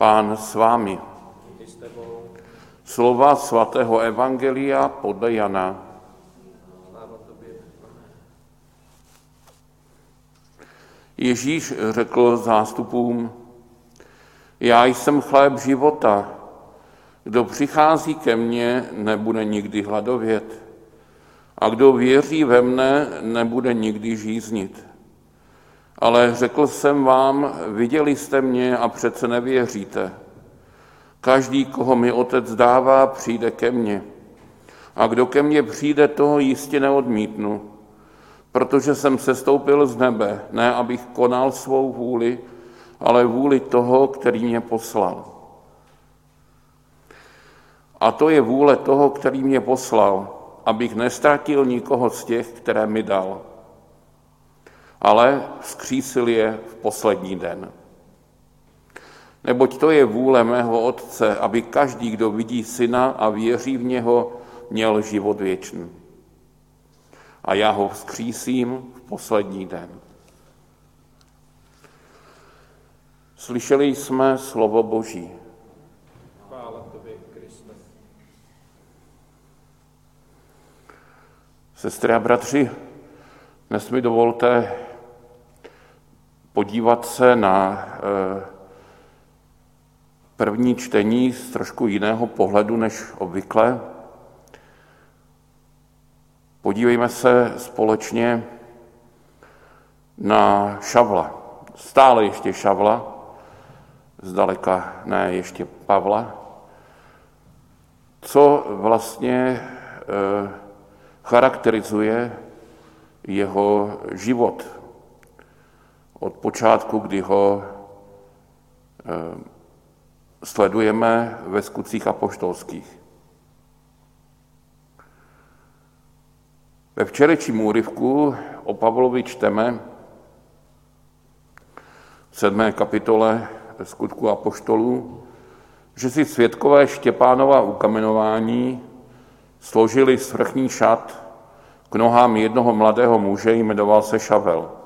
Pán s vámi. Slova svatého Evangelia podle Jana. Ježíš řekl zástupům, já jsem chléb života. Kdo přichází ke mně, nebude nikdy hladovět. A kdo věří ve mne, nebude nikdy žíznit. Ale řekl jsem vám, viděli jste mě a přece nevěříte. Každý, koho mi otec dává, přijde ke mně. A kdo ke mně přijde, toho jistě neodmítnu, protože jsem sestoupil z nebe, ne abych konal svou vůli, ale vůli toho, který mě poslal. A to je vůle toho, který mě poslal, abych nestratil nikoho z těch, které mi dal, ale vzkřísil je v poslední den. Neboť to je vůle mého Otce, aby každý, kdo vidí syna a věří v něho, měl život věčný. A já ho vzkřísím v poslední den. Slyšeli jsme slovo Boží. Sestry a bratři, dnes mi dovolte podívat se na eh, první čtení z trošku jiného pohledu než obvykle. Podívejme se společně na Šavla, stále ještě Šavla, zdaleka ne ještě Pavla, co vlastně eh, charakterizuje jeho život od počátku, kdy ho eh, sledujeme ve skutcích apoštolských. Ve včerejším úryvku o Pavlovi čteme v sedmé kapitole skutku apoštolů, že si světkové Štěpánova ukamenování složili svrchní šat k nohám jednoho mladého muže, jmenoval se Šavel.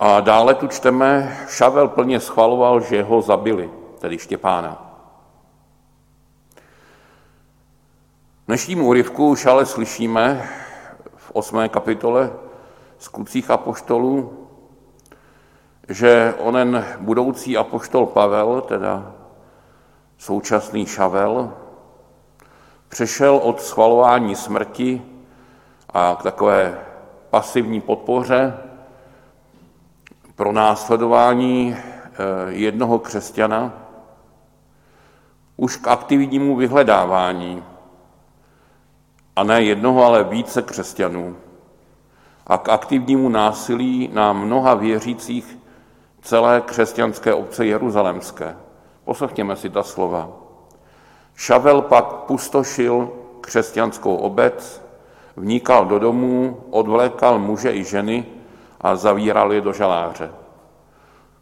A dále tu čteme, Šavel plně schvaloval, že ho zabili, tedy Štěpána. V dnešním úryvku už ale slyšíme v osmé kapitole skutcích apoštolů, že onen budoucí apoštol Pavel, teda současný Šavel, přešel od schvalování smrti a k takové pasivní podpoře pro následování eh, jednoho křesťana už k aktivnímu vyhledávání a ne jednoho, ale více křesťanů a k aktivnímu násilí na mnoha věřících celé křesťanské obce Jeruzalemské. Poslechněme si ta slova. Šavel pak pustošil křesťanskou obec, vnikal do domů, odvlékal muže i ženy a zavíral je do žaláře.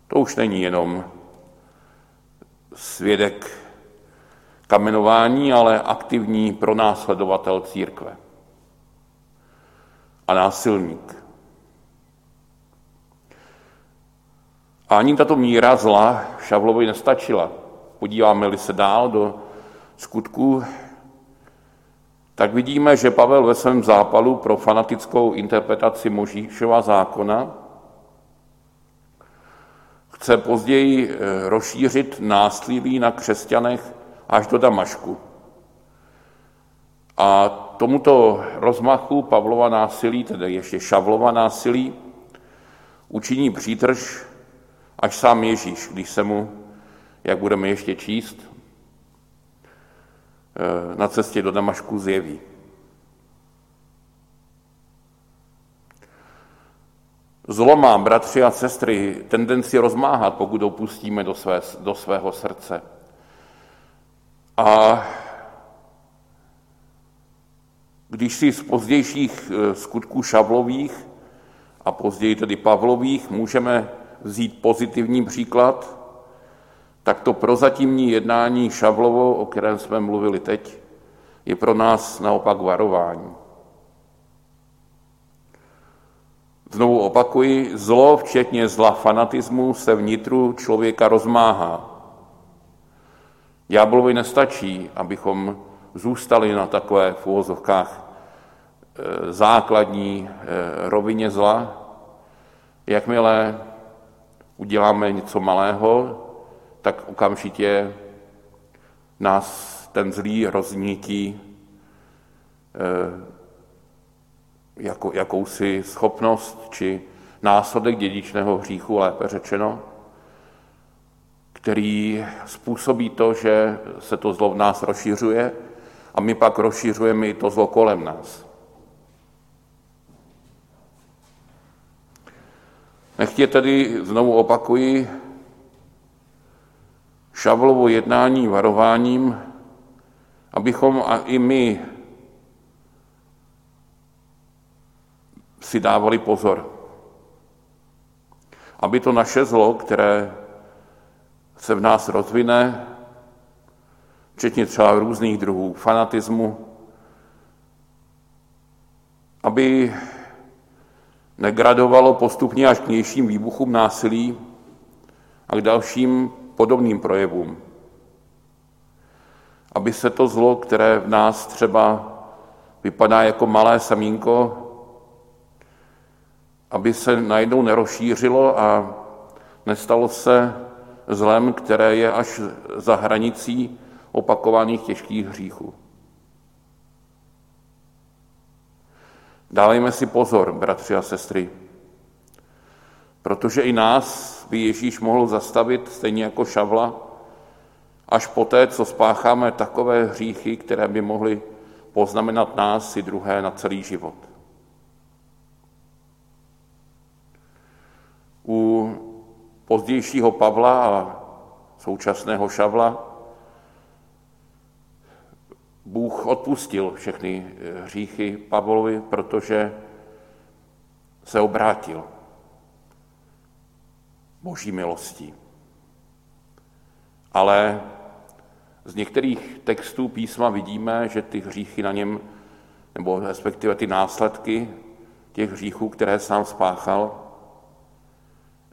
To už není jenom svědek kamenování, ale aktivní pronásledovatel církve a násilník. A ani tato míra zla Šavlovi nestačila. Podíváme-li se dál do skutků, tak vidíme, že Pavel ve svém zápalu pro fanatickou interpretaci Možíšova zákona chce později eh, rozšířit násilí na křesťanech až do Damašku. A tomuto rozmachu Pavlova násilí, tedy ještě Šavlova násilí, učiní přítrž až sám Ježíš, když se mu, jak budeme ještě číst, na cestě do Damašku zjeví. Zlo má, bratři a sestry, tendenci rozmáhat, pokud opustíme do, své, do svého srdce. A když si z pozdějších eh, skutků Šavlových a později tedy Pavlových můžeme vzít pozitivní příklad, tak to prozatímní jednání Šavlovo, o kterém jsme mluvili teď, je pro nás naopak varování. Znovu opakuji, zlo, včetně zla fanatismu, se vnitru člověka rozmáhá. Ďáblovi nestačí, abychom zůstali na takové v úvozovkách e, základní e, rovině zla. Jakmile uděláme něco malého, tak okamžitě nás ten zlý roznítí e, jako, jakousi schopnost či následek dědičného hříchu, lépe řečeno, který způsobí to, že se to zlo v nás rozšiřuje a my pak rozšiřujeme i to zlo kolem nás. Nechtě tedy, znovu opakuji, Šavlovo jednání varováním, abychom a i my si dávali pozor. Aby to naše zlo, které se v nás rozvine, včetně třeba různých druhů fanatismu, aby negradovalo postupně až k nějším výbuchům násilí a k dalším podobným projevům. Aby se to zlo, které v nás třeba vypadá jako malé samínko, aby se najednou nerozšířilo a nestalo se zlem, které je až za hranicí opakovaných těžkých hříchů. Dávejme si pozor, bratři a sestry, protože i nás by Ježíš mohl zastavit stejně jako Šavla, až poté, co spácháme takové hříchy, které by mohly poznamenat nás i druhé na celý život. U pozdějšího Pavla a současného Šavla Bůh odpustil všechny hříchy Pavlovi, protože se obrátil boží milostí. Ale z některých textů písma vidíme, že ty hříchy na něm, nebo respektive ty následky těch hříchů, které sám spáchal,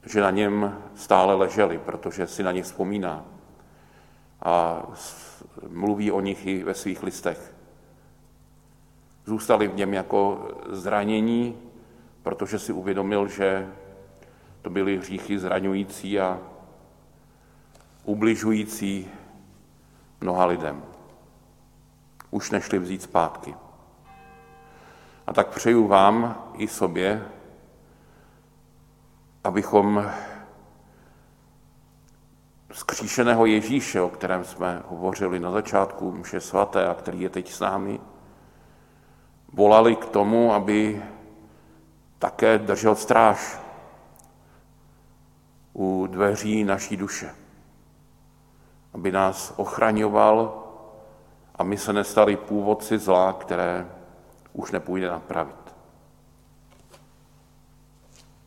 že na něm stále leželi, protože si na ně vzpomíná a mluví o nich i ve svých listech. Zůstali v něm jako zranění, protože si uvědomil, že to byly hříchy zraňující a ubližující mnoha lidem. Už nešli vzít zpátky. A tak přeju vám i sobě, abychom zkříšeného Ježíše, o kterém jsme hovořili na začátku mše svaté a který je teď s námi, volali k tomu, aby také držel stráž u dveří naší duše, aby nás ochraňoval a my se nestali původci zla, které už nepůjde napravit.